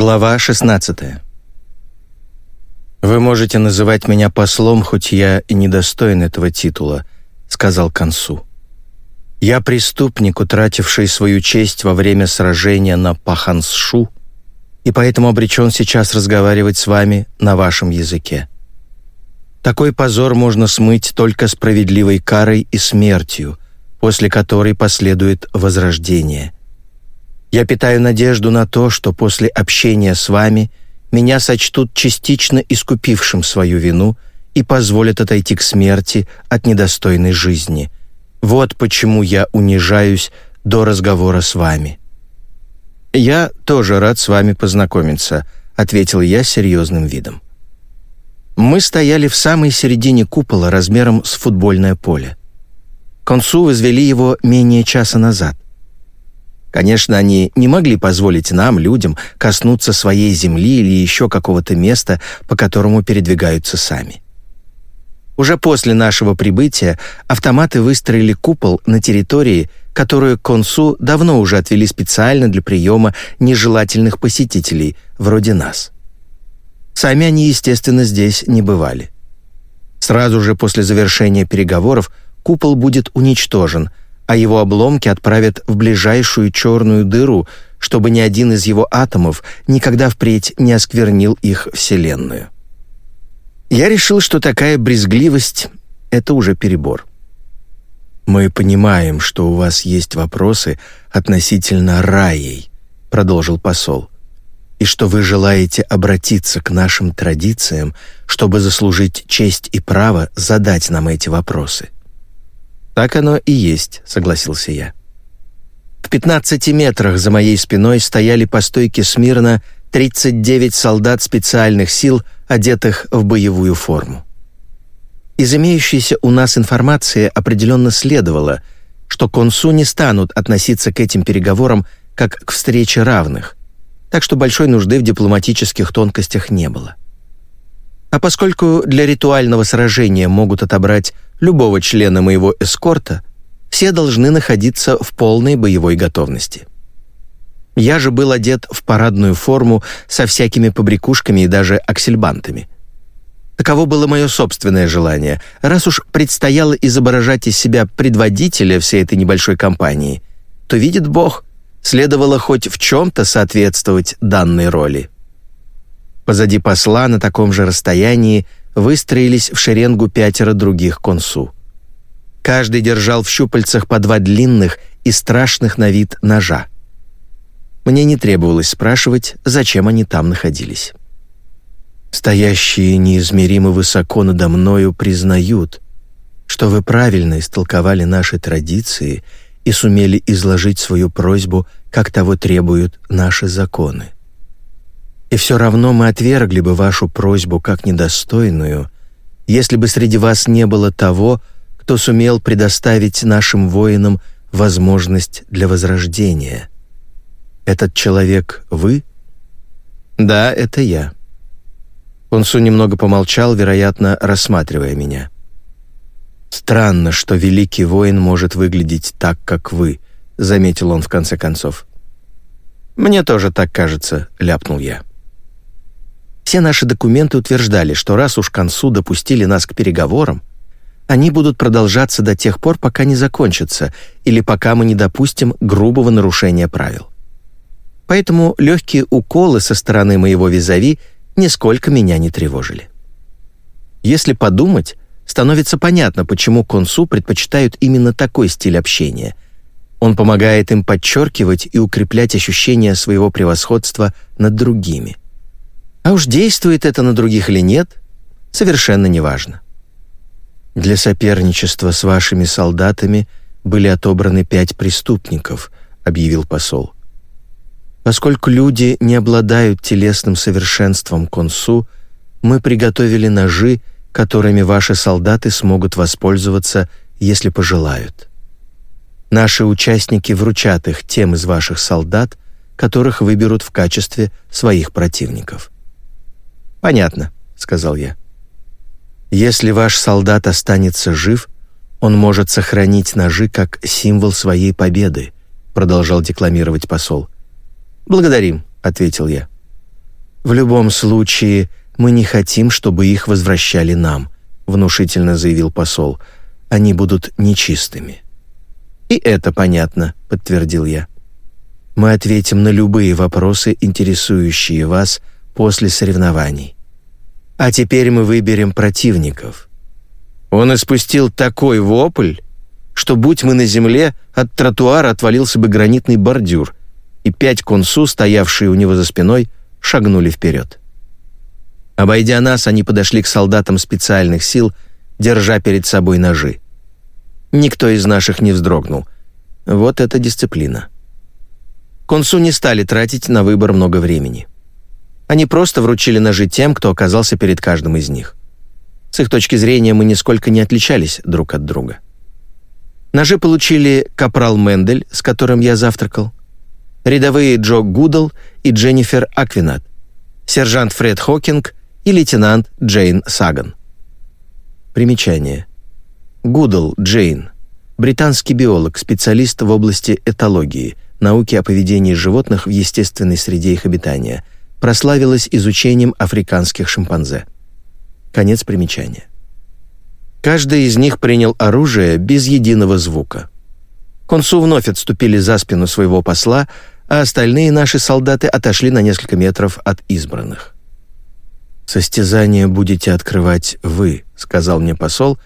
Глава 16 «Вы можете называть меня послом, хоть я и недостоин этого титула», — сказал Кансу. «Я преступник, утративший свою честь во время сражения на Пахансшу, и поэтому обречен сейчас разговаривать с вами на вашем языке. Такой позор можно смыть только справедливой карой и смертью, после которой последует возрождение. Я питаю надежду на то, что после общения с вами меня сочтут частично искупившим свою вину и позволят отойти к смерти от недостойной жизни. Вот почему я унижаюсь до разговора с вами». «Я тоже рад с вами познакомиться», — ответил я серьезным видом. Мы стояли в самой середине купола размером с футбольное поле. Консу возвели его менее часа назад. Конечно, они не могли позволить нам, людям, коснуться своей земли или еще какого-то места, по которому передвигаются сами. Уже после нашего прибытия автоматы выстроили купол на территории, которую консу давно уже отвели специально для приема нежелательных посетителей, вроде нас. Сами они, естественно, здесь не бывали. Сразу же после завершения переговоров купол будет уничтожен – а его обломки отправят в ближайшую черную дыру, чтобы ни один из его атомов никогда впредь не осквернил их Вселенную. Я решил, что такая брезгливость — это уже перебор. «Мы понимаем, что у вас есть вопросы относительно раей», — продолжил посол, «и что вы желаете обратиться к нашим традициям, чтобы заслужить честь и право задать нам эти вопросы». «Так оно и есть», — согласился я. В 15 метрах за моей спиной стояли по стойке смирно 39 солдат специальных сил, одетых в боевую форму. Из имеющейся у нас информации определенно следовало, что консу не станут относиться к этим переговорам как к встрече равных, так что большой нужды в дипломатических тонкостях не было. А поскольку для ритуального сражения могут отобрать любого члена моего эскорта, все должны находиться в полной боевой готовности. Я же был одет в парадную форму со всякими побрякушками и даже аксельбантами. Таково было мое собственное желание, раз уж предстояло изображать из себя предводителя всей этой небольшой компании, то, видит Бог, следовало хоть в чем-то соответствовать данной роли. Позади посла на таком же расстоянии выстроились в шеренгу пятеро других консу. Каждый держал в щупальцах по два длинных и страшных на вид ножа. Мне не требовалось спрашивать, зачем они там находились. «Стоящие неизмеримо высоко надо мною признают, что вы правильно истолковали наши традиции и сумели изложить свою просьбу, как того требуют наши законы. И все равно мы отвергли бы вашу просьбу как недостойную, если бы среди вас не было того, кто сумел предоставить нашим воинам возможность для возрождения. Этот человек вы? Да, это я. Консу немного помолчал, вероятно, рассматривая меня. Странно, что великий воин может выглядеть так, как вы, заметил он в конце концов. Мне тоже так кажется, ляпнул я. Все наши документы утверждали, что раз уж консу допустили нас к переговорам, они будут продолжаться до тех пор, пока не закончатся или пока мы не допустим грубого нарушения правил. Поэтому легкие уколы со стороны моего визави нисколько меня не тревожили. Если подумать, становится понятно, почему консу предпочитают именно такой стиль общения. Он помогает им подчеркивать и укреплять ощущение своего превосходства над другими – а уж действует это на других или нет, совершенно неважно. Для соперничества с вашими солдатами были отобраны пять преступников, объявил посол. Поскольку люди не обладают телесным совершенством консу, мы приготовили ножи, которыми ваши солдаты смогут воспользоваться, если пожелают. Наши участники вручат их тем из ваших солдат, которых выберут в качестве своих противников. «Понятно», — сказал я. «Если ваш солдат останется жив, он может сохранить ножи как символ своей победы», продолжал декламировать посол. «Благодарим», — ответил я. «В любом случае, мы не хотим, чтобы их возвращали нам», внушительно заявил посол. «Они будут нечистыми». «И это понятно», — подтвердил я. «Мы ответим на любые вопросы, интересующие вас после соревнований. А теперь мы выберем противников». Он испустил такой вопль, что, будь мы на земле, от тротуара отвалился бы гранитный бордюр, и пять консу, стоявшие у него за спиной, шагнули вперед. Обойдя нас, они подошли к солдатам специальных сил, держа перед собой ножи. Никто из наших не вздрогнул. Вот это дисциплина. Консу не стали тратить на выбор много времени. Они просто вручили ножи тем, кто оказался перед каждым из них. С их точки зрения мы нисколько не отличались друг от друга. Ножи получили капрал Мендель, с которым я завтракал, рядовые Джо Гудл и Дженнифер Аквинат, сержант Фред Хокинг и лейтенант Джейн Саган. Примечание. Гудл Джейн. Британский биолог, специалист в области этологии, науки о поведении животных в естественной среде их обитания, прославилась изучением африканских шимпанзе. Конец примечания. Каждый из них принял оружие без единого звука. Консу вновь отступили за спину своего посла, а остальные наши солдаты отошли на несколько метров от избранных. «Состязание будете открывать вы», — сказал мне посол,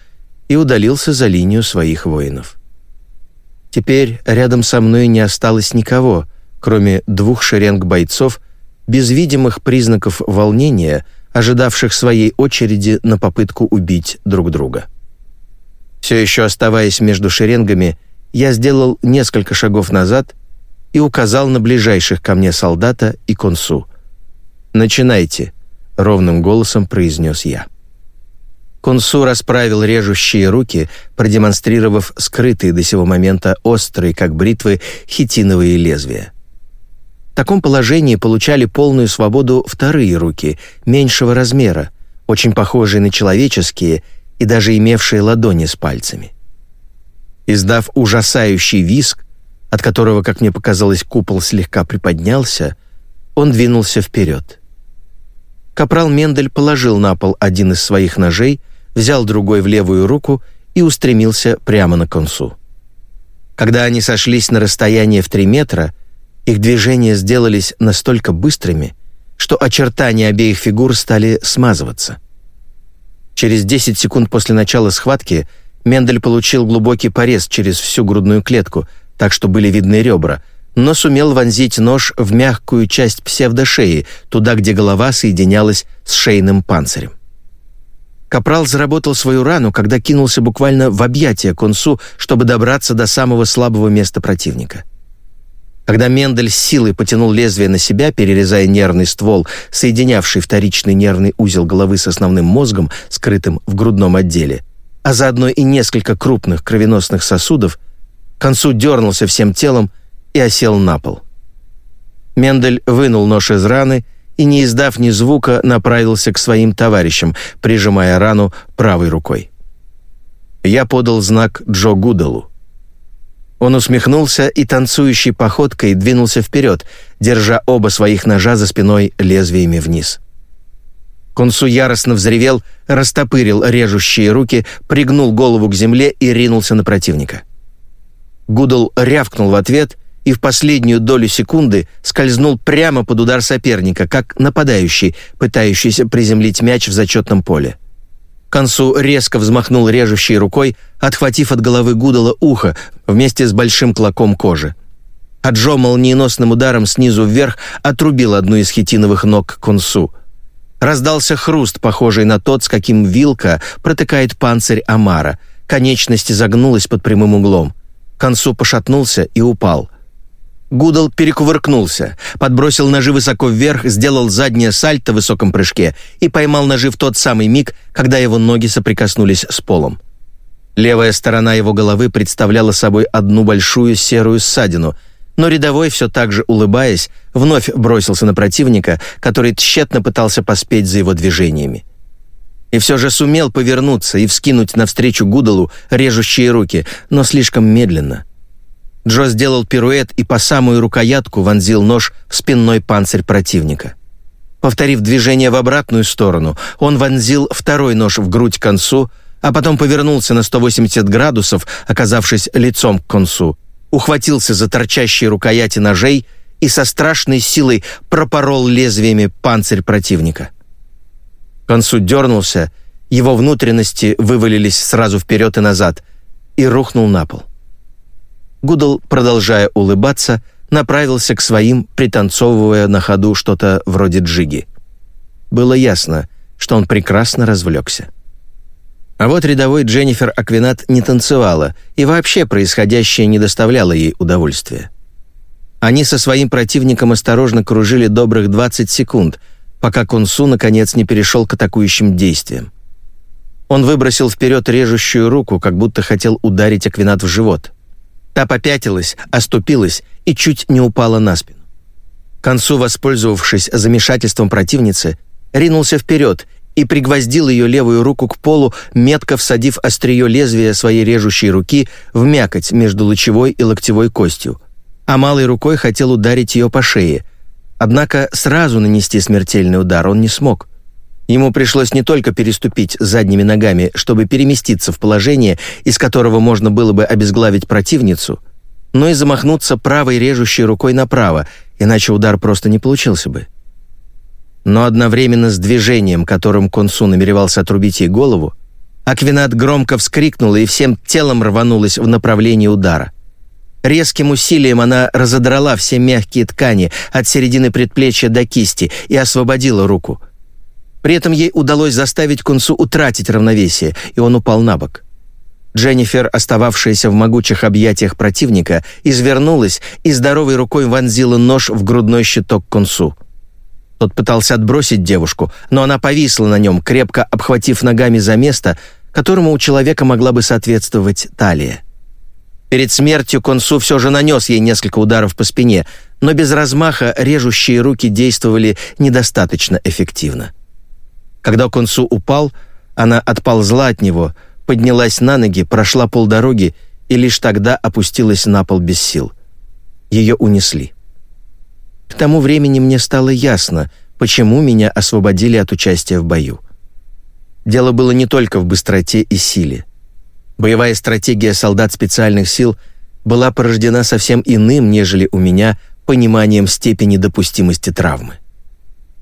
и удалился за линию своих воинов. Теперь рядом со мной не осталось никого, кроме двух шеренг бойцов, без видимых признаков волнения — ожидавших своей очереди на попытку убить друг друга. Все еще оставаясь между шеренгами, я сделал несколько шагов назад и указал на ближайших ко мне солдата и консу. «Начинайте», — ровным голосом произнес я. Консу расправил режущие руки, продемонстрировав скрытые до сего момента острые, как бритвы, хитиновые лезвия. В таком положении получали полную свободу вторые руки, меньшего размера, очень похожие на человеческие и даже имевшие ладони с пальцами. Издав ужасающий виск, от которого, как мне показалось, купол слегка приподнялся, он двинулся вперед. Капрал Мендель положил на пол один из своих ножей, взял другой в левую руку и устремился прямо на консу. Когда они сошлись на расстояние в три метра, их движения сделались настолько быстрыми, что очертания обеих фигур стали смазываться. Через 10 секунд после начала схватки Мендель получил глубокий порез через всю грудную клетку, так что были видны ребра, но сумел вонзить нож в мягкую часть псевдошеи, туда, где голова соединялась с шейным панцирем. Капрал заработал свою рану, когда кинулся буквально в объятия консу, чтобы добраться до самого слабого места противника. Когда Мендель силой потянул лезвие на себя, перерезая нервный ствол, соединявший вторичный нервный узел головы с основным мозгом, скрытым в грудном отделе, а заодно и несколько крупных кровеносных сосудов, к концу дернулся всем телом и осел на пол. Мендель вынул нож из раны и, не издав ни звука, направился к своим товарищам, прижимая рану правой рукой. Я подал знак Джо Гудалу. Он усмехнулся и танцующей походкой двинулся вперед, держа оба своих ножа за спиной лезвиями вниз. Консу яростно взревел, растопырил режущие руки, пригнул голову к земле и ринулся на противника. Гудл рявкнул в ответ и в последнюю долю секунды скользнул прямо под удар соперника, как нападающий, пытающийся приземлить мяч в зачетном поле. Консу резко взмахнул режущей рукой, отхватив от головы Гудала ухо вместе с большим клоком кожи. А Джо молниеносным ударом снизу вверх отрубил одну из хитиновых ног Консу. Раздался хруст, похожий на тот, с каким вилка протыкает панцирь Амара. Конечность загнулась под прямым углом. Консу пошатнулся и упал. Гудал перекувыркнулся, подбросил ножи высоко вверх, сделал заднее сальто в высоком прыжке и поймал ножи в тот самый миг, когда его ноги соприкоснулись с полом. Левая сторона его головы представляла собой одну большую серую ссадину, но рядовой, все так же улыбаясь, вновь бросился на противника, который тщетно пытался поспеть за его движениями. И все же сумел повернуться и вскинуть навстречу Гудалу режущие руки, но слишком медленно — Джо сделал пируэт и по самую рукоятку вонзил нож в спинной панцирь противника. Повторив движение в обратную сторону, он вонзил второй нож в грудь концу, а потом повернулся на 180 градусов, оказавшись лицом к концу, ухватился за торчащие рукояти ножей и со страшной силой пропорол лезвиями панцирь противника. Консу дернулся, его внутренности вывалились сразу вперед и назад, и рухнул на пол. Гудал, продолжая улыбаться, направился к своим, пританцовывая на ходу что-то вроде джиги. Было ясно, что он прекрасно развлекся. А вот рядовой Дженнифер Аквинат не танцевала, и вообще происходящее не доставляло ей удовольствия. Они со своим противником осторожно кружили добрых 20 секунд, пока Кунсу наконец не перешел к атакующим действиям. Он выбросил вперед режущую руку, как будто хотел ударить Аквинат в живот. Та попятилась, оступилась и чуть не упала на спину. Консу, воспользовавшись замешательством противницы, ринулся вперед и пригвоздил ее левую руку к полу, метко всадив острие лезвия своей режущей руки в мякоть между лучевой и локтевой костью, а малой рукой хотел ударить ее по шее. Однако сразу нанести смертельный удар он не смог. Ему пришлось не только переступить задними ногами, чтобы переместиться в положение, из которого можно было бы обезглавить противницу, но и замахнуться правой режущей рукой направо, иначе удар просто не получился бы. Но одновременно с движением, которым Консу намеревался отрубить ей голову, Аквинат громко вскрикнула и всем телом рванулась в направлении удара. Резким усилием она разодрала все мягкие ткани от середины предплечья до кисти и освободила руку. При этом ей удалось заставить Консу утратить равновесие, и он упал на бок. Дженнифер, остававшаяся в могучих объятиях противника, извернулась и здоровой рукой вонзила нож в грудной щиток Консу. Тот пытался отбросить девушку, но она повисла на нем, крепко обхватив ногами за место, которому у человека могла бы соответствовать талия. Перед смертью Консу все же нанес ей несколько ударов по спине, но без размаха режущие руки действовали недостаточно эффективно. Когда Консу упал, она отползла от него, поднялась на ноги, прошла полдороги и лишь тогда опустилась на пол без сил. Ее унесли. К тому времени мне стало ясно, почему меня освободили от участия в бою. Дело было не только в быстроте и силе. Боевая стратегия солдат специальных сил была порождена совсем иным, нежели у меня, пониманием степени допустимости травмы.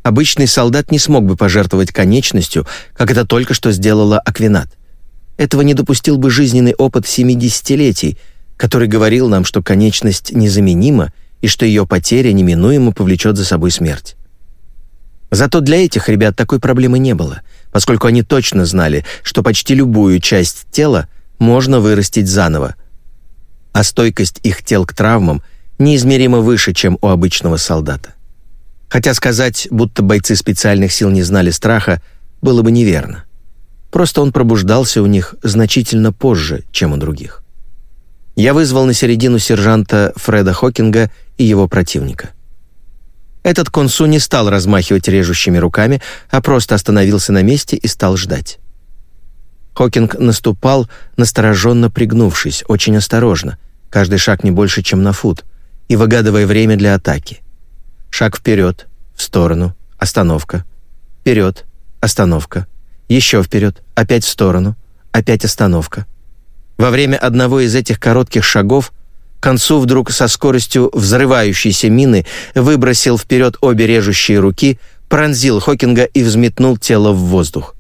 Обычный солдат не смог бы пожертвовать конечностью, как это только что сделала Аквинат. Этого не допустил бы жизненный опыт 70-летий, который говорил нам, что конечность незаменима и что ее потеря неминуемо повлечет за собой смерть. Зато для этих ребят такой проблемы не было, поскольку они точно знали, что почти любую часть тела можно вырастить заново, а стойкость их тел к травмам неизмеримо выше, чем у обычного солдата. Хотя сказать, будто бойцы специальных сил не знали страха, было бы неверно. Просто он пробуждался у них значительно позже, чем у других. Я вызвал на середину сержанта Фреда Хокинга и его противника. Этот консу не стал размахивать режущими руками, а просто остановился на месте и стал ждать. Хокинг наступал, настороженно пригнувшись, очень осторожно, каждый шаг не больше, чем на фут, и выгадывая время для атаки. Шаг вперед, в сторону, остановка, вперед, остановка, еще вперед, опять в сторону, опять остановка. Во время одного из этих коротких шагов к концу вдруг со скоростью взрывающейся мины выбросил вперед обе режущие руки, пронзил Хокинга и взметнул тело в воздух.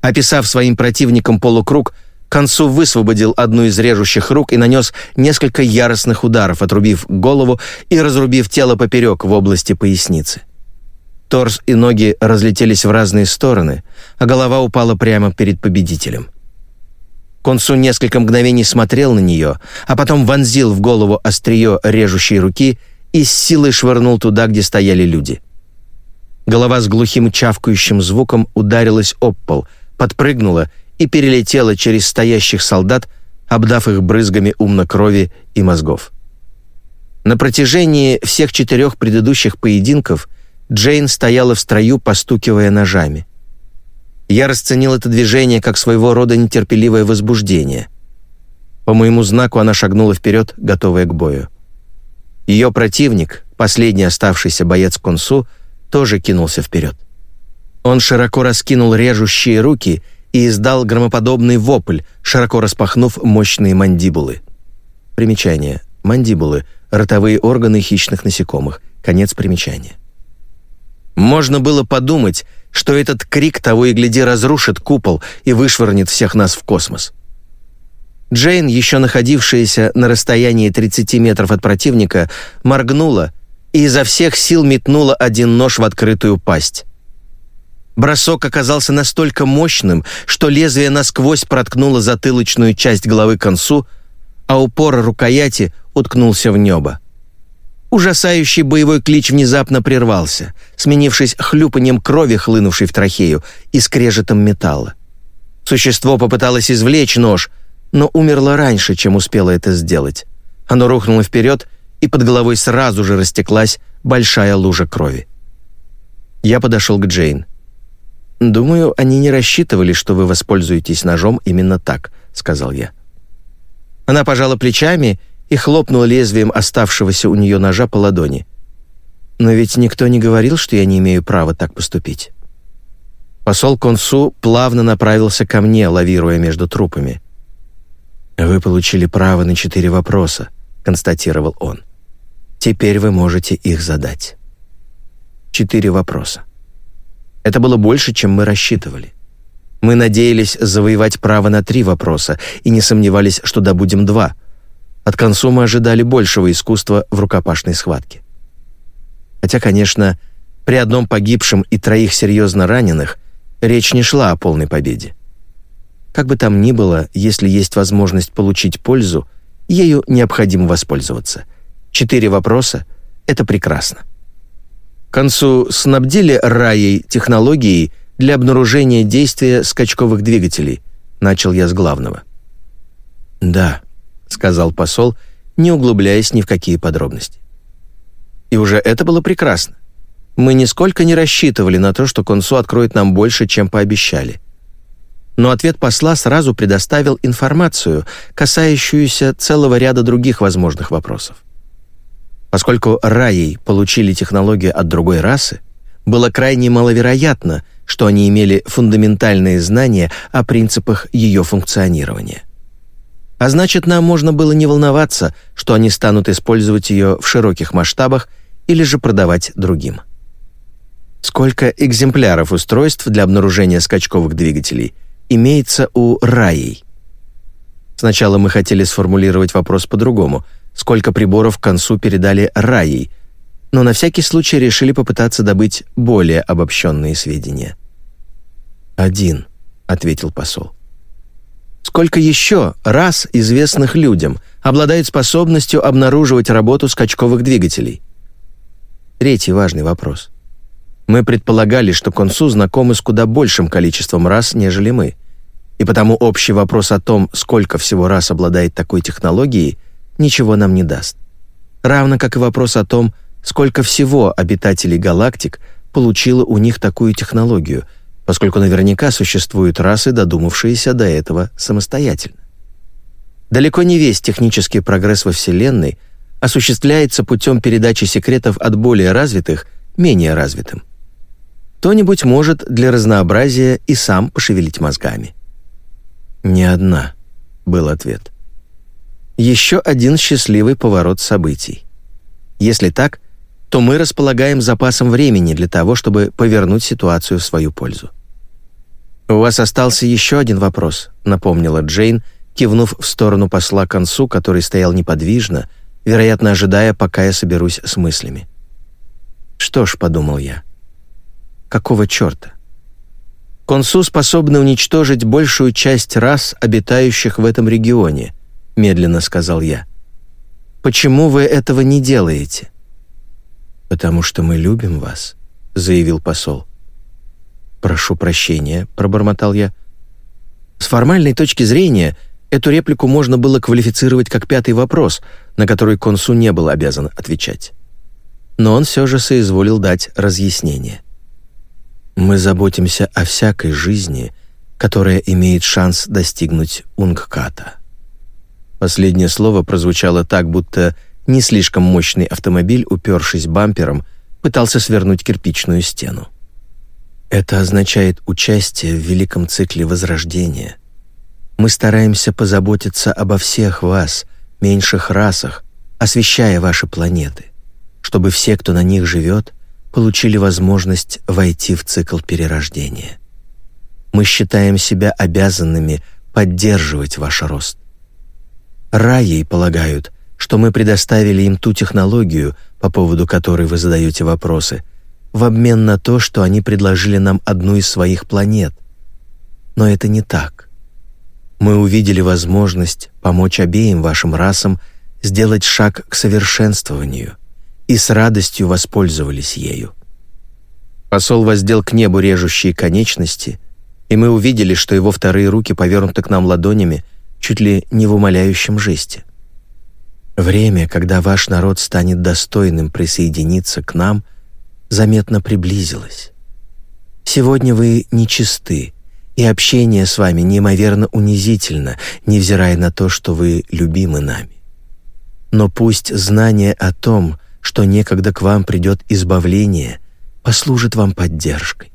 Описав своим противникам полукруг, Консу высвободил одну из режущих рук и нанес несколько яростных ударов, отрубив голову и разрубив тело поперек в области поясницы. Торс и ноги разлетелись в разные стороны, а голова упала прямо перед победителем. Консу несколько мгновений смотрел на нее, а потом вонзил в голову острие режущей руки и с силой швырнул туда, где стояли люди. Голова с глухим чавкающим звуком ударилась об пол, подпрыгнула и перелетела через стоящих солдат, обдав их брызгами умно крови и мозгов. На протяжении всех четырех предыдущих поединков Джейн стояла в строю, постукивая ножами. Я расценил это движение как своего рода нетерпеливое возбуждение. По моему знаку она шагнула вперед, готовая к бою. Ее противник, последний оставшийся боец Консу, тоже кинулся вперед. Он широко раскинул режущие руки и издал громоподобный вопль, широко распахнув мощные мандибулы. Примечание. Мандибулы – ротовые органы хищных насекомых. Конец примечания. Можно было подумать, что этот крик того и гляди разрушит купол и вышвырнет всех нас в космос. Джейн, еще находившаяся на расстоянии 30 метров от противника, моргнула и изо всех сил метнула один нож в открытую пасть. Бросок оказался настолько мощным, что лезвие насквозь проткнуло затылочную часть головы к концу, а упор рукояти уткнулся в небо. Ужасающий боевой клич внезапно прервался, сменившись хлюпанием крови, хлынувшей в трахею, и скрежетом металла. Существо попыталось извлечь нож, но умерло раньше, чем успело это сделать. Оно рухнуло вперед, и под головой сразу же растеклась большая лужа крови. Я подошел к Джейн. «Думаю, они не рассчитывали, что вы воспользуетесь ножом именно так», — сказал я. Она пожала плечами и хлопнула лезвием оставшегося у нее ножа по ладони. «Но ведь никто не говорил, что я не имею права так поступить». Посол Консу плавно направился ко мне, лавируя между трупами. «Вы получили право на четыре вопроса», — констатировал он. «Теперь вы можете их задать». Четыре вопроса. Это было больше, чем мы рассчитывали. Мы надеялись завоевать право на три вопроса и не сомневались, что добудем два. От консума ожидали большего искусства в рукопашной схватке. Хотя, конечно, при одном погибшем и троих серьезно раненых речь не шла о полной победе. Как бы там ни было, если есть возможность получить пользу, ею необходимо воспользоваться. Четыре вопроса — это прекрасно. К концу снабдили Раей технологией для обнаружения действия скачковых двигателей, начал я с главного. «Да», — сказал посол, не углубляясь ни в какие подробности. И уже это было прекрасно. Мы нисколько не рассчитывали на то, что консу откроет нам больше, чем пообещали. Но ответ посла сразу предоставил информацию, касающуюся целого ряда других возможных вопросов. Поскольку раей получили технологию от другой расы, было крайне маловероятно, что они имели фундаментальные знания о принципах ее функционирования. А значит, нам можно было не волноваться, что они станут использовать ее в широких масштабах или же продавать другим. Сколько экземпляров устройств для обнаружения скачковых двигателей имеется у раей? Сначала мы хотели сформулировать вопрос по-другому – сколько приборов к концу передали Раей, но на всякий случай решили попытаться добыть более обобщенные сведения. «Один», — ответил посол. «Сколько еще раз известных людям обладает способностью обнаруживать работу скачковых двигателей?» Третий важный вопрос. Мы предполагали, что консу знакомы с куда большим количеством раз, нежели мы, и потому общий вопрос о том, сколько всего раз обладает такой технологией — ничего нам не даст. Равно как и вопрос о том, сколько всего обитателей галактик получило у них такую технологию, поскольку наверняка существуют расы, додумавшиеся до этого самостоятельно. Далеко не весь технический прогресс во Вселенной осуществляется путем передачи секретов от более развитых менее развитым. Кто-нибудь может для разнообразия и сам пошевелить мозгами. «Не одна», — был ответ. Еще один счастливый поворот событий. Если так, то мы располагаем запасом времени для того, чтобы повернуть ситуацию в свою пользу. «У вас остался еще один вопрос», — напомнила Джейн, кивнув в сторону посла Консу, который стоял неподвижно, вероятно, ожидая, пока я соберусь с мыслями. «Что ж», — подумал я, — «какого черта?» Консу способны уничтожить большую часть рас, обитающих в этом регионе —— медленно сказал я. «Почему вы этого не делаете?» «Потому что мы любим вас», — заявил посол. «Прошу прощения», — пробормотал я. С формальной точки зрения эту реплику можно было квалифицировать как пятый вопрос, на который консу не был обязан отвечать. Но он все же соизволил дать разъяснение. «Мы заботимся о всякой жизни, которая имеет шанс достигнуть Унгката». Последнее слово прозвучало так, будто не слишком мощный автомобиль, упершись бампером, пытался свернуть кирпичную стену. Это означает участие в великом цикле Возрождения. Мы стараемся позаботиться обо всех вас, меньших расах, освещая ваши планеты, чтобы все, кто на них живет, получили возможность войти в цикл перерождения. Мы считаем себя обязанными поддерживать ваш рост. Раей полагают, что мы предоставили им ту технологию, по поводу которой вы задаете вопросы, в обмен на то, что они предложили нам одну из своих планет. Но это не так. Мы увидели возможность помочь обеим вашим расам сделать шаг к совершенствованию и с радостью воспользовались ею. Посол воздел к небу режущие конечности, и мы увидели, что его вторые руки повернуты к нам ладонями, чуть ли не в умоляющем жесте. Время, когда ваш народ станет достойным присоединиться к нам, заметно приблизилось. Сегодня вы нечисты, и общение с вами неимоверно унизительно, невзирая на то, что вы любимы нами. Но пусть знание о том, что некогда к вам придет избавление, послужит вам поддержкой.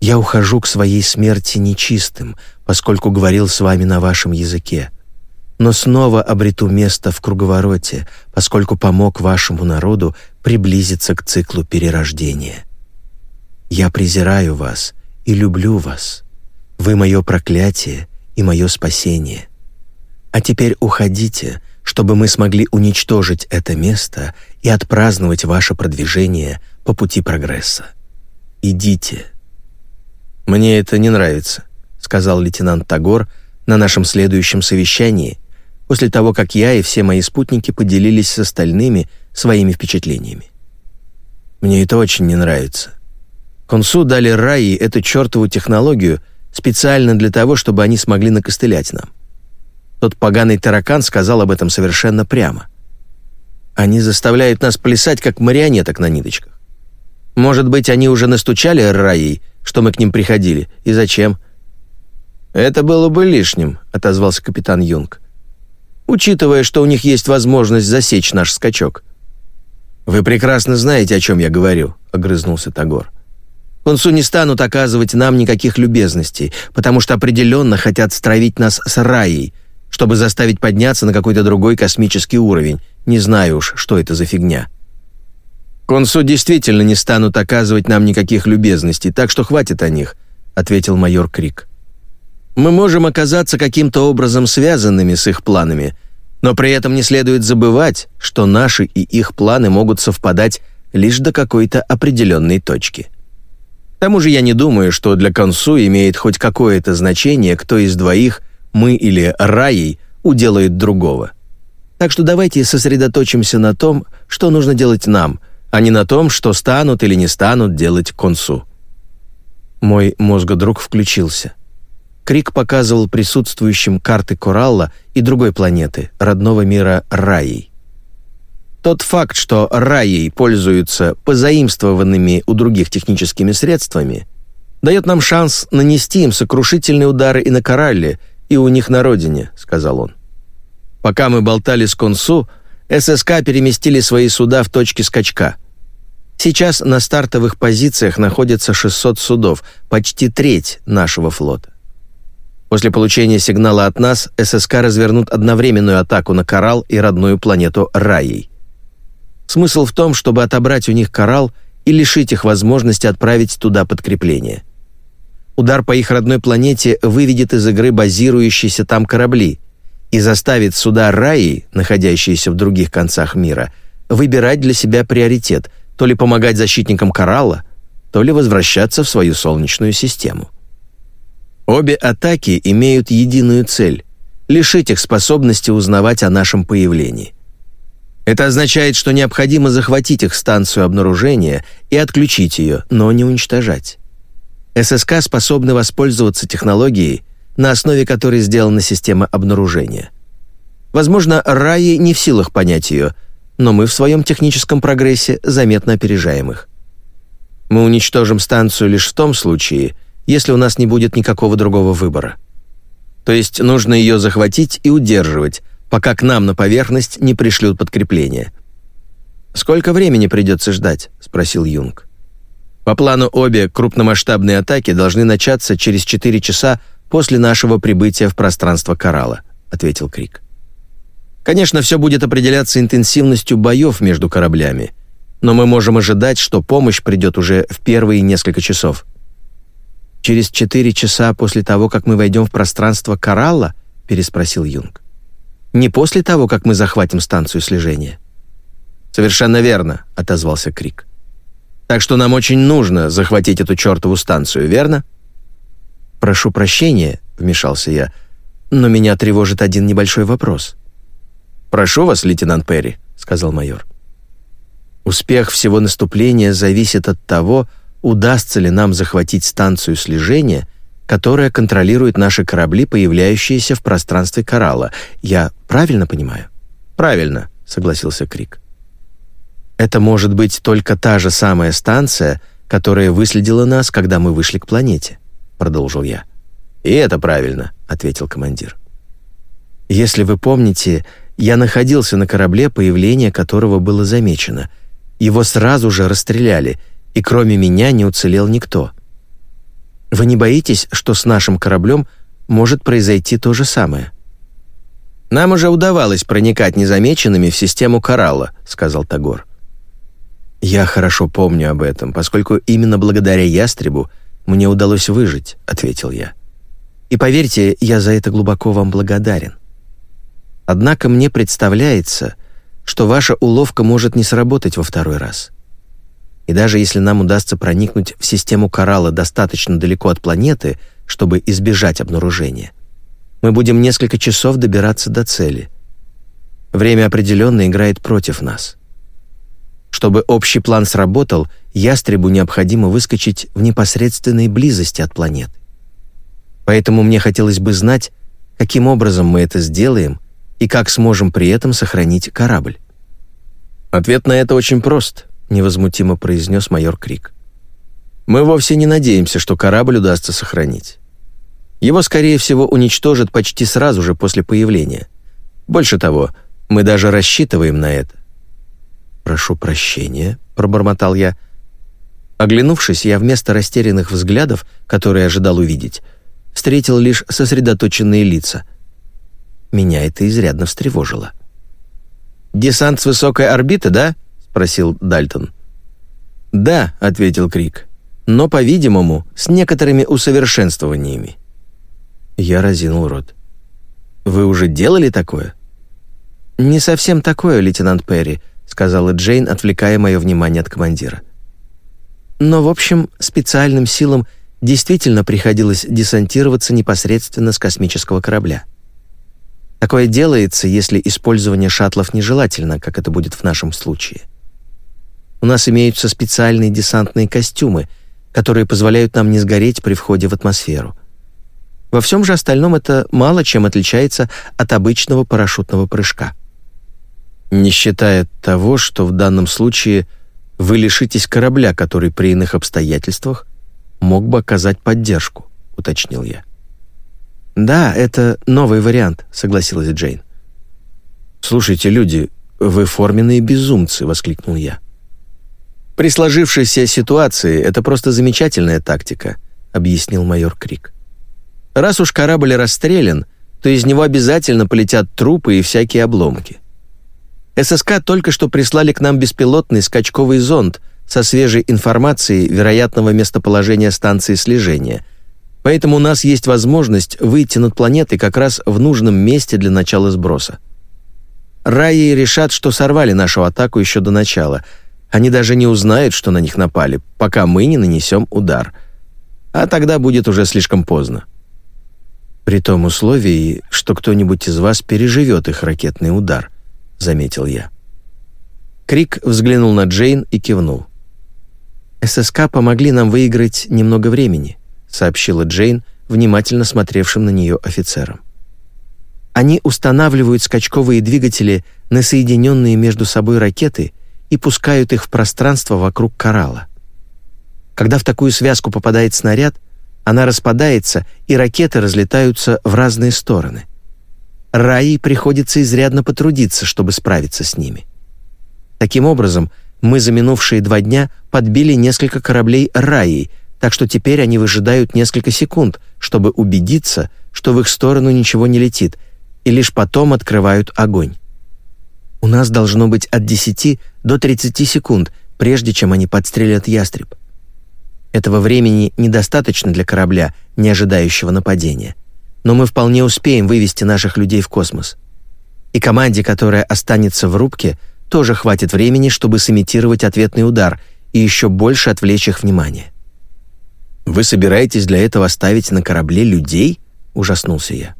Я ухожу к своей смерти нечистым, поскольку говорил с вами на вашем языке, но снова обрету место в круговороте, поскольку помог вашему народу приблизиться к циклу перерождения. Я презираю вас и люблю вас. Вы мое проклятие и мое спасение. А теперь уходите, чтобы мы смогли уничтожить это место и отпраздновать ваше продвижение по пути прогресса. Идите. Мне это не нравится, сказал лейтенант Тагор на нашем следующем совещании, после того, как я и все мои спутники поделились с остальными своими впечатлениями. Мне это очень не нравится. Консу дали Раи эту чертову технологию специально для того, чтобы они смогли накостылять нам. Тот поганый таракан сказал об этом совершенно прямо. Они заставляют нас плясать, как марионеток на ниточках. Может быть, они уже настучали Раи, что мы к ним приходили, и зачем? «Это было бы лишним», — отозвался капитан Юнг. «Учитывая, что у них есть возможность засечь наш скачок». «Вы прекрасно знаете, о чем я говорю», — огрызнулся Тагор. «Консу не станут оказывать нам никаких любезностей, потому что определенно хотят стравить нас с Раей, чтобы заставить подняться на какой-то другой космический уровень. Не знаю уж, что это за фигня». «Консу действительно не станут оказывать нам никаких любезностей, так что хватит о них», — ответил майор Крик. «Мы можем оказаться каким-то образом связанными с их планами, но при этом не следует забывать, что наши и их планы могут совпадать лишь до какой-то определенной точки. К тому же я не думаю, что для Консу имеет хоть какое-то значение, кто из двоих, мы или Раей, уделает другого. Так что давайте сосредоточимся на том, что нужно делать нам, а не на том, что станут или не станут делать Консу. Мой мозгодруг включился — Крик показывал присутствующим карты Коралла и другой планеты, родного мира Раи. Тот факт, что Раи пользуются позаимствованными у других техническими средствами, дает нам шанс нанести им сокрушительные удары и на Коралле, и у них на родине», — сказал он. «Пока мы болтали с Консу, ССК переместили свои суда в точки скачка. Сейчас на стартовых позициях находится 600 судов, почти треть нашего флота. После получения сигнала от нас ССК развернут одновременную атаку на Коралл и родную планету Раей. Смысл в том, чтобы отобрать у них Коралл и лишить их возможности отправить туда подкрепление. Удар по их родной планете выведет из игры базирующиеся там корабли и заставит суда Раи, находящиеся в других концах мира, выбирать для себя приоритет, то ли помогать защитникам Коралла, то ли возвращаться в свою солнечную систему. Обе атаки имеют единую цель — лишить их способности узнавать о нашем появлении. Это означает, что необходимо захватить их станцию обнаружения и отключить ее, но не уничтожать. ССК способны воспользоваться технологией, на основе которой сделана система обнаружения. Возможно, Раи не в силах понять ее, но мы в своем техническом прогрессе заметно опережаем их. Мы уничтожим станцию лишь в том случае, если у нас не будет никакого другого выбора. То есть нужно ее захватить и удерживать, пока к нам на поверхность не пришлют подкрепление. «Сколько времени придется ждать?» — спросил Юнг. «По плану обе крупномасштабные атаки должны начаться через 4 часа после нашего прибытия в пространство Коралла», — ответил Крик. «Конечно, все будет определяться интенсивностью боев между кораблями, но мы можем ожидать, что помощь придет уже в первые несколько часов». «Через четыре часа после того, как мы войдем в пространство Коралла?» — переспросил Юнг. «Не после того, как мы захватим станцию слежения?» «Совершенно верно», — отозвался Крик. «Так что нам очень нужно захватить эту чертову станцию, верно?» «Прошу прощения», — вмешался я, «но меня тревожит один небольшой вопрос». «Прошу вас, лейтенант Перри», — сказал майор. «Успех всего наступления зависит от того, удастся ли нам захватить станцию слежения, которая контролирует наши корабли, появляющиеся в пространстве Коралла. Я правильно понимаю?» «Правильно», — согласился Крик. Это может быть только та же самая станция, которая выследила нас, когда мы вышли к планете», — продолжил я. «И это правильно», — ответил командир. «Если вы помните, я находился на корабле, появление которого было замечено. Его сразу же расстреляли, и кроме меня не уцелел никто. Вы не боитесь, что с нашим кораблем может произойти то же самое?» «Нам уже удавалось проникать незамеченными в систему Коралла», — сказал Тагор. «Я хорошо помню об этом, поскольку именно благодаря ястребу мне удалось выжить», — ответил я. «И поверьте, я за это глубоко вам благодарен. Однако мне представляется, что ваша уловка может не сработать во второй раз. И даже если нам удастся проникнуть в систему коралла достаточно далеко от планеты, чтобы избежать обнаружения, мы будем несколько часов добираться до цели. Время определенно играет против нас». Чтобы общий план сработал, ястребу необходимо выскочить в непосредственной близости от планеты. Поэтому мне хотелось бы знать, каким образом мы это сделаем и как сможем при этом сохранить корабль. Ответ на это очень прост, невозмутимо произнес майор Крик. Мы вовсе не надеемся, что корабль удастся сохранить. Его, скорее всего, уничтожат почти сразу же после появления. Больше того, мы даже рассчитываем на это. «Прошу прощения», — пробормотал я. Оглянувшись, я вместо растерянных взглядов, которые ожидал увидеть, встретил лишь сосредоточенные лица. Меня это изрядно встревожило. «Десант с высокой орбиты, да?» — спросил Дальтон. «Да», — ответил Крик, — «но, по-видимому, с некоторыми усовершенствованиями». Я разинул рот. «Вы уже делали такое?» «Не совсем такое, лейтенант Перри», сказала Джейн, отвлекая мое внимание от командира. Но, в общем, специальным силам действительно приходилось десантироваться непосредственно с космического корабля. Такое делается, если использование шаттлов нежелательно, как это будет в нашем случае. У нас имеются специальные десантные костюмы, которые позволяют нам не сгореть при входе в атмосферу. Во всем же остальном это мало чем отличается от обычного парашютного прыжка не считая того, что в данном случае вы лишитесь корабля, который при иных обстоятельствах мог бы оказать поддержку», — уточнил я. «Да, это новый вариант», — согласилась Джейн. «Слушайте, люди, вы форменные безумцы», — воскликнул я. «При сложившейся ситуации это просто замечательная тактика», — объяснил майор Крик. «Раз уж корабль расстрелян, то из него обязательно полетят трупы и всякие обломки. ССК только что прислали к нам беспилотный скачковый зонд со свежей информацией вероятного местоположения станции слежения. Поэтому у нас есть возможность выйти над планетой как раз в нужном месте для начала сброса. Раи решат, что сорвали нашу атаку еще до начала. Они даже не узнают, что на них напали, пока мы не нанесем удар. А тогда будет уже слишком поздно. При том условии, что кто-нибудь из вас переживет их ракетный удар –— заметил я. Крик взглянул на Джейн и кивнул. «ССК помогли нам выиграть немного времени», — сообщила Джейн, внимательно смотревшим на нее офицерам. «Они устанавливают скачковые двигатели на соединенные между собой ракеты и пускают их в пространство вокруг коралла. Когда в такую связку попадает снаряд, она распадается, и ракеты разлетаются в разные стороны — Раи приходится изрядно потрудиться, чтобы справиться с ними. Таким образом, мы за минувшие два дня подбили несколько кораблей Раи, так что теперь они выжидают несколько секунд, чтобы убедиться, что в их сторону ничего не летит, и лишь потом открывают огонь. У нас должно быть от 10 до 30 секунд, прежде чем они подстрелят ястреб. Этого времени недостаточно для корабля, не ожидающего нападения. Но мы вполне успеем вывести наших людей в космос. И команде, которая останется в рубке, тоже хватит времени, чтобы сымитировать ответный удар и еще больше отвлечь их внимание. «Вы собираетесь для этого оставить на корабле людей?» – ужаснулся я.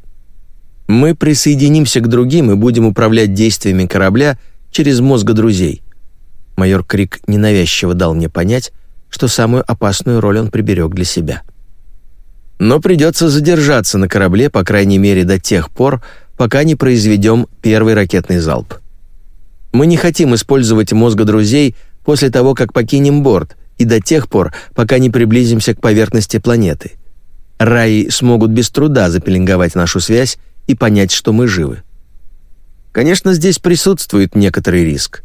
«Мы присоединимся к другим и будем управлять действиями корабля через мозга друзей». Майор Крик ненавязчиво дал мне понять, что самую опасную роль он приберег для себя. «Но придется задержаться на корабле, по крайней мере, до тех пор, пока не произведем первый ракетный залп. Мы не хотим использовать мозга друзей после того, как покинем борт, и до тех пор, пока не приблизимся к поверхности планеты. Раи смогут без труда запеленговать нашу связь и понять, что мы живы. Конечно, здесь присутствует некоторый риск,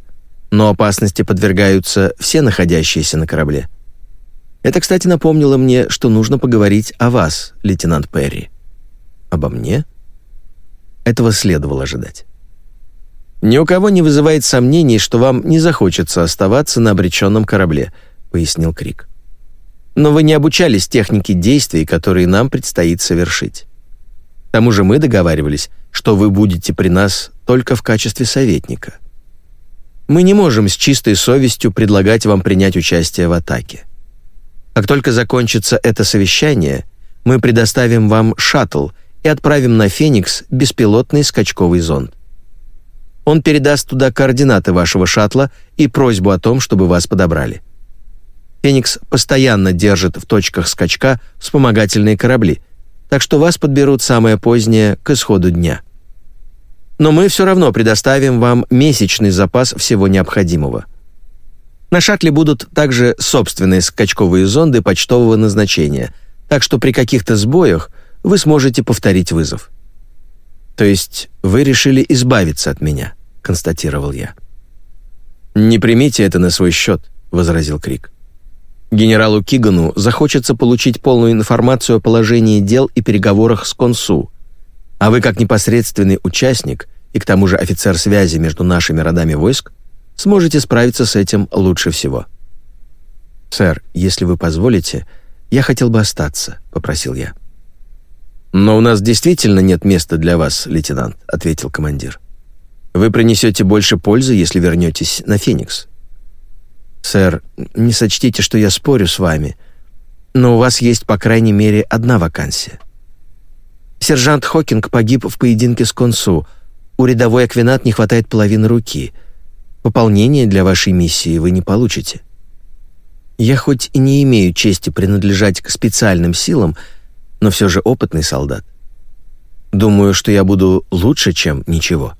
но опасности подвергаются все находящиеся на корабле. Это, кстати, напомнило мне, что нужно поговорить о вас, лейтенант Перри. Обо мне? Этого следовало ожидать. «Ни у кого не вызывает сомнений, что вам не захочется оставаться на обреченном корабле», — пояснил Крик. «Но вы не обучались технике действий, которые нам предстоит совершить. К тому же мы договаривались, что вы будете при нас только в качестве советника. Мы не можем с чистой совестью предлагать вам принять участие в атаке. Как только закончится это совещание, мы предоставим вам шаттл и отправим на «Феникс» беспилотный скачковый зонд. Он передаст туда координаты вашего шаттла и просьбу о том, чтобы вас подобрали. «Феникс» постоянно держит в точках скачка вспомогательные корабли, так что вас подберут самое позднее к исходу дня. Но мы все равно предоставим вам месячный запас всего необходимого. На шаттле будут также собственные скачковые зонды почтового назначения, так что при каких-то сбоях – вы сможете повторить вызов. То есть вы решили избавиться от меня, констатировал я. Не примите это на свой счет, возразил Крик. Генералу Кигану захочется получить полную информацию о положении дел и переговорах с Консу, а вы как непосредственный участник и к тому же офицер связи между нашими родами войск сможете справиться с этим лучше всего. «Сэр, если вы позволите, я хотел бы остаться», — попросил я. «Но у нас действительно нет места для вас, лейтенант», — ответил командир. «Вы принесете больше пользы, если вернетесь на «Феникс». «Сэр, не сочтите, что я спорю с вами, но у вас есть, по крайней мере, одна вакансия. Сержант Хокинг погиб в поединке с Консу. У рядовой Аквинат не хватает половины руки. Пополнение для вашей миссии вы не получите. Я хоть и не имею чести принадлежать к специальным силам, — но все же опытный солдат. Думаю, что я буду лучше, чем ничего.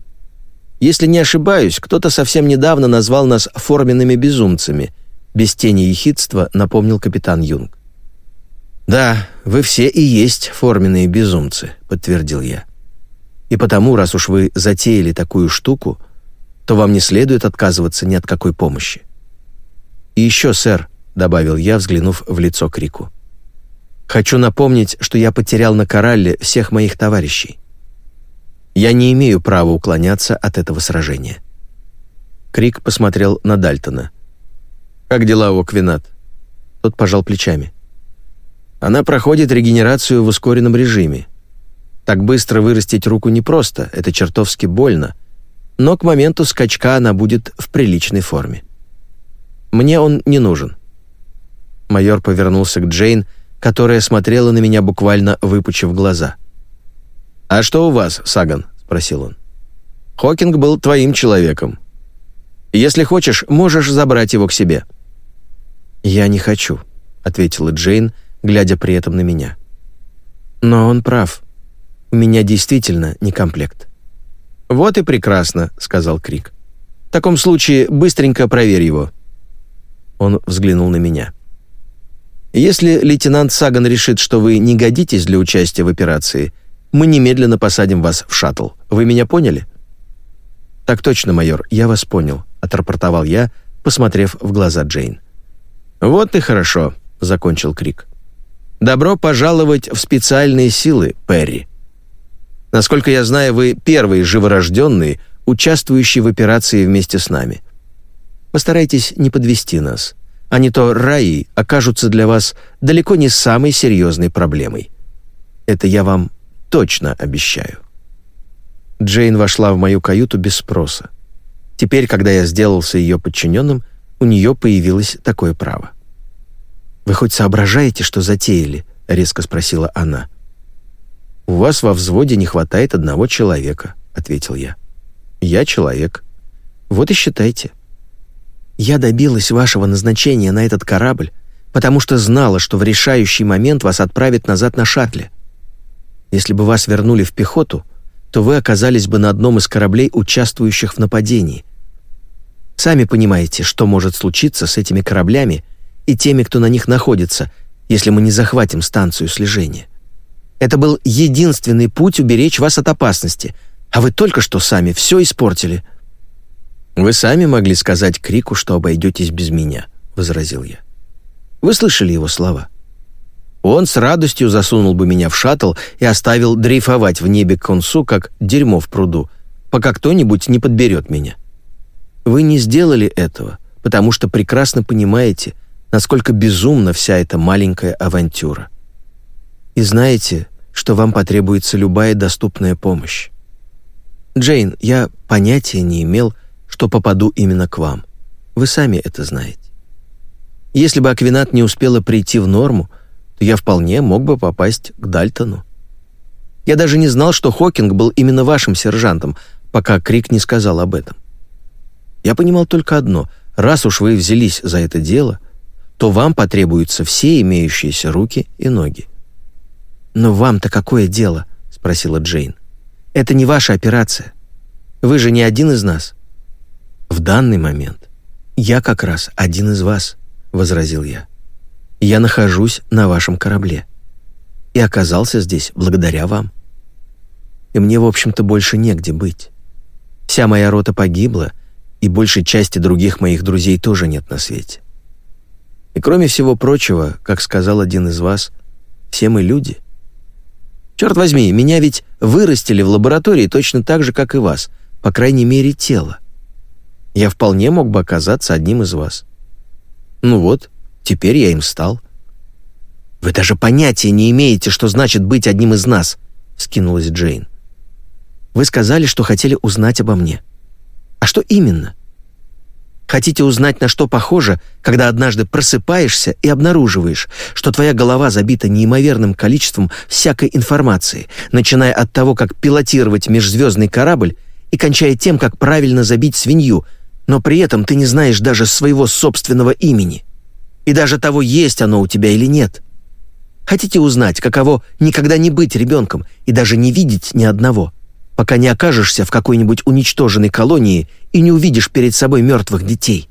Если не ошибаюсь, кто-то совсем недавно назвал нас форменными безумцами. Без тени ехидства напомнил капитан Юнг. «Да, вы все и есть форменные безумцы», — подтвердил я. «И потому, раз уж вы затеяли такую штуку, то вам не следует отказываться ни от какой помощи». «И еще, сэр», — добавил я, взглянув в лицо Крику, — Хочу напомнить, что я потерял на Коралле всех моих товарищей. Я не имею права уклоняться от этого сражения». Крик посмотрел на Дальтона. «Как дела у Квинат?» Тот пожал плечами. «Она проходит регенерацию в ускоренном режиме. Так быстро вырастить руку непросто, это чертовски больно, но к моменту скачка она будет в приличной форме. Мне он не нужен». Майор повернулся к Джейн, которая смотрела на меня буквально выпучив глаза. «А что у вас, Саган?» — спросил он. «Хокинг был твоим человеком. Если хочешь, можешь забрать его к себе». «Я не хочу», — ответила Джейн, глядя при этом на меня. «Но он прав. У меня действительно не комплект». «Вот и прекрасно», — сказал Крик. «В таком случае быстренько проверь его». Он взглянул на меня. Если лейтенант Саган решит, что вы не годитесь для участия в операции, мы немедленно посадим вас в шаттл. Вы меня поняли? Так точно, майор, я вас понял, — отрапортовал я, посмотрев в глаза Джейн. «Вот и хорошо», — закончил Крик. «Добро пожаловать в специальные силы, Перри. Насколько я знаю, вы первый живорожденный, участвующий в операции вместе с нами. Постарайтесь не подвести нас, а не то раи окажутся для вас далеко не самой серьезной проблемой. Это я вам точно обещаю». Джейн вошла в мою каюту без спроса. Теперь, когда я сделался ее подчиненным, у нее появилось такое право. «Вы хоть соображаете, что затеяли?» — резко спросила она. «У вас во взводе не хватает одного человека», — ответил я. «Я человек. Вот и считайте». «Я добилась вашего назначения на этот корабль, потому что знала, что в решающий момент вас отправят назад на шаттле. Если бы вас вернули в пехоту, то вы оказались бы на одном из кораблей, участвующих в нападении. Сами понимаете, что может случиться с этими кораблями и теми, кто на них находится, если мы не захватим станцию слежения. Это был единственный путь уберечь вас от опасности, а вы только что сами все испортили». «Вы сами могли сказать Крику, что обойдетесь без меня», — возразил я. «Вы слышали его слова?» Он с радостью засунул бы меня в шаттл и оставил дрейфовать в небе консу, как дерьмо в пруду, пока кто-нибудь не подберет меня. Вы не сделали этого, потому что прекрасно понимаете, насколько безумна вся эта маленькая авантюра. И знаете, что вам потребуется любая доступная помощь. Джейн, я понятия не имел, что попаду именно к вам. Вы сами это знаете. Если бы Аквинат не успела прийти в норму, то я вполне мог бы попасть к Дальтону. Я даже не знал, что Хокинг был именно вашим сержантом, пока Крик не сказал об этом. Я понимал только одно — раз уж вы взялись за это дело, то вам потребуются все имеющиеся руки и ноги. «Но вам-то какое дело?» — спросила Джейн. «Это не ваша операция. Вы же не один из нас». «В данный момент я как раз один из вас», — возразил я я нахожусь на вашем корабле. И оказался здесь благодаря вам. И мне, в общем-то, больше негде быть. Вся моя рота погибла, и большей части других моих друзей тоже нет на свете. И кроме всего прочего, как сказал один из вас, все мы люди. Черт возьми, меня ведь вырастили в лаборатории точно так же, как и вас, по крайней мере, тело. Я вполне мог бы оказаться одним из вас. Ну вот, Теперь я им стал. «Вы даже понятия не имеете, что значит быть одним из нас», — скинулась Джейн. «Вы сказали, что хотели узнать обо мне. А что именно? Хотите узнать, на что похоже, когда однажды просыпаешься и обнаруживаешь, что твоя голова забита неимоверным количеством всякой информации, начиная от того, как пилотировать межзвездный корабль и кончая тем, как правильно забить свинью, но при этом ты не знаешь даже своего собственного имени?» и даже того, есть оно у тебя или нет. Хотите узнать, каково никогда не быть ребенком и даже не видеть ни одного, пока не окажешься в какой-нибудь уничтоженной колонии и не увидишь перед собой мертвых детей?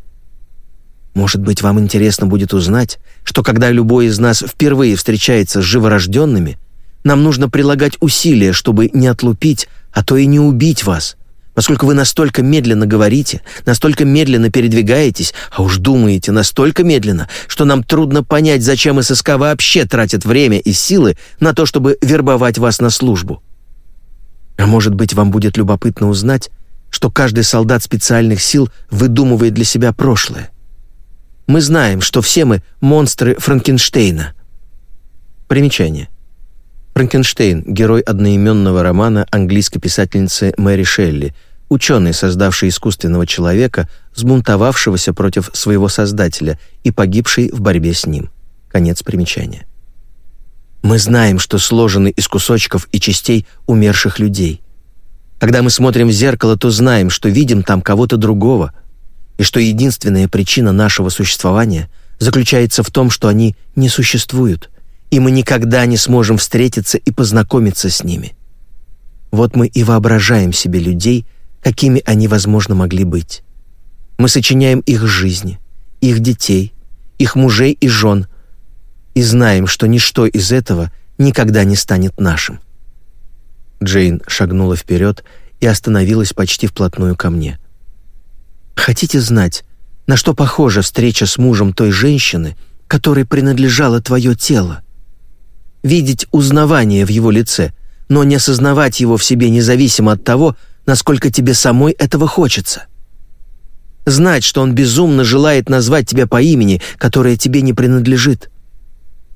Может быть, вам интересно будет узнать, что когда любой из нас впервые встречается с живорожденными, нам нужно прилагать усилия, чтобы не отлупить, а то и не убить вас, поскольку вы настолько медленно говорите, настолько медленно передвигаетесь, а уж думаете настолько медленно, что нам трудно понять, зачем ССК вообще тратит время и силы на то, чтобы вербовать вас на службу. А может быть, вам будет любопытно узнать, что каждый солдат специальных сил выдумывает для себя прошлое. Мы знаем, что все мы монстры Франкенштейна. Примечание. Франкенштейн – герой одноименного романа английской писательницы Мэри Шелли, ученый, создавший искусственного человека, сбунтовавшегося против своего создателя и погибший в борьбе с ним. Конец примечания. Мы знаем, что сложены из кусочков и частей умерших людей. Когда мы смотрим в зеркало, то знаем, что видим там кого-то другого, и что единственная причина нашего существования заключается в том, что они не существуют – и мы никогда не сможем встретиться и познакомиться с ними. Вот мы и воображаем себе людей, какими они, возможно, могли быть. Мы сочиняем их жизни, их детей, их мужей и жен, и знаем, что ничто из этого никогда не станет нашим. Джейн шагнула вперед и остановилась почти вплотную ко мне. Хотите знать, на что похожа встреча с мужем той женщины, которой принадлежало твое тело? Видеть узнавание в его лице, но не осознавать его в себе независимо от того, насколько тебе самой этого хочется. Знать, что он безумно желает назвать тебя по имени, которое тебе не принадлежит.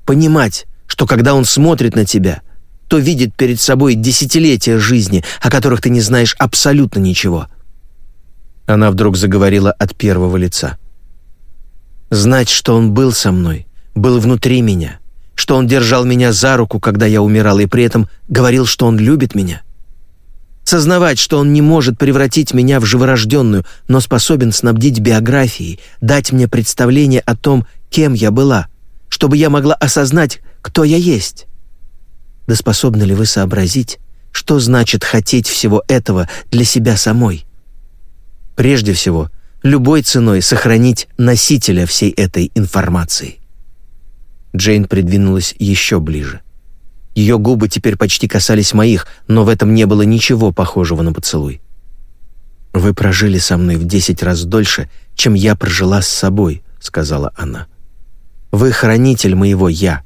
Понимать, что когда он смотрит на тебя, то видит перед собой десятилетия жизни, о которых ты не знаешь абсолютно ничего. Она вдруг заговорила от первого лица. Знать, что он был со мной, был внутри меня, что он держал меня за руку, когда я умирал, и при этом говорил, что он любит меня. Сознавать, что он не может превратить меня в живорожденную, но способен снабдить биографией, дать мне представление о том, кем я была, чтобы я могла осознать, кто я есть. Да способны ли вы сообразить, что значит хотеть всего этого для себя самой? Прежде всего, любой ценой сохранить носителя всей этой информации. Джейн придвинулась еще ближе. Ее губы теперь почти касались моих, но в этом не было ничего похожего на поцелуй. «Вы прожили со мной в десять раз дольше, чем я прожила с собой», — сказала она. «Вы хранитель моего «я».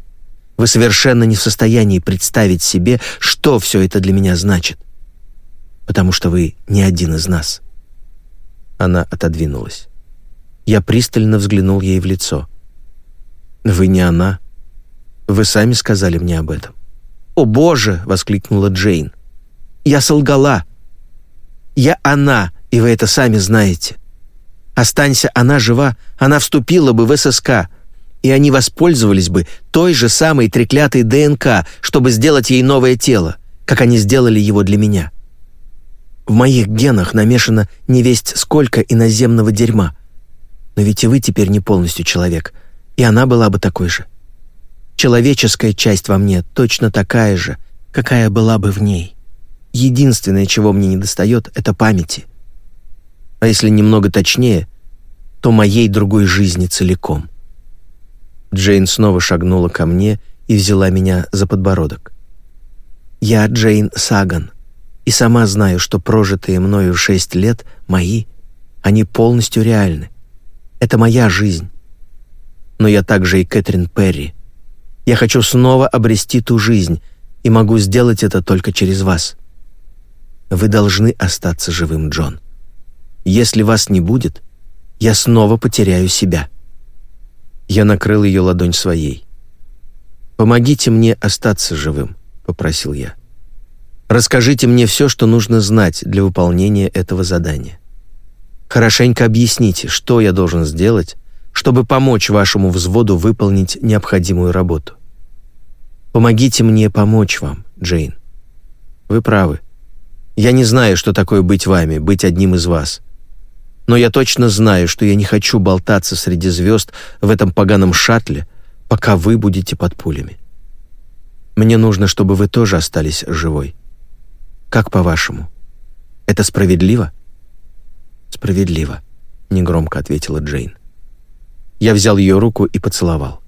Вы совершенно не в состоянии представить себе, что все это для меня значит, потому что вы не один из нас». Она отодвинулась. Я пристально взглянул ей в лицо. «Вы не она. Вы сами сказали мне об этом». «О, Боже!» — воскликнула Джейн. «Я солгала. Я она, и вы это сами знаете. Останься она жива, она вступила бы в ССК, и они воспользовались бы той же самой треклятой ДНК, чтобы сделать ей новое тело, как они сделали его для меня. В моих генах намешано невесть сколько иноземного дерьма. Но ведь и вы теперь не полностью человек, и она была бы такой же. Человеческая часть во мне точно такая же, какая была бы в ней. Единственное, чего мне недостает, это памяти. А если немного точнее, то моей другой жизни целиком. Джейн снова шагнула ко мне и взяла меня за подбородок. «Я Джейн Саган, и сама знаю, что прожитые мною шесть лет мои, они полностью реальны. Это моя жизнь. Но я также и Кэтрин Перри, я хочу снова обрести ту жизнь, и могу сделать это только через вас. Вы должны остаться живым, Джон. Если вас не будет, я снова потеряю себя». Я накрыл ее ладонь своей. «Помогите мне остаться живым», — попросил я. «Расскажите мне все, что нужно знать для выполнения этого задания. Хорошенько объясните, что я должен сделать, чтобы помочь вашему взводу выполнить необходимую работу. Помогите мне помочь вам, Джейн. Вы правы. Я не знаю, что такое быть вами, быть одним из вас. Но я точно знаю, что я не хочу болтаться среди звезд в этом поганом шаттле, пока вы будете под пулями. Мне нужно, чтобы вы тоже остались живой. Как по-вашему? Это справедливо? Справедливо, негромко ответила Джейн. Я взял ее руку и поцеловал.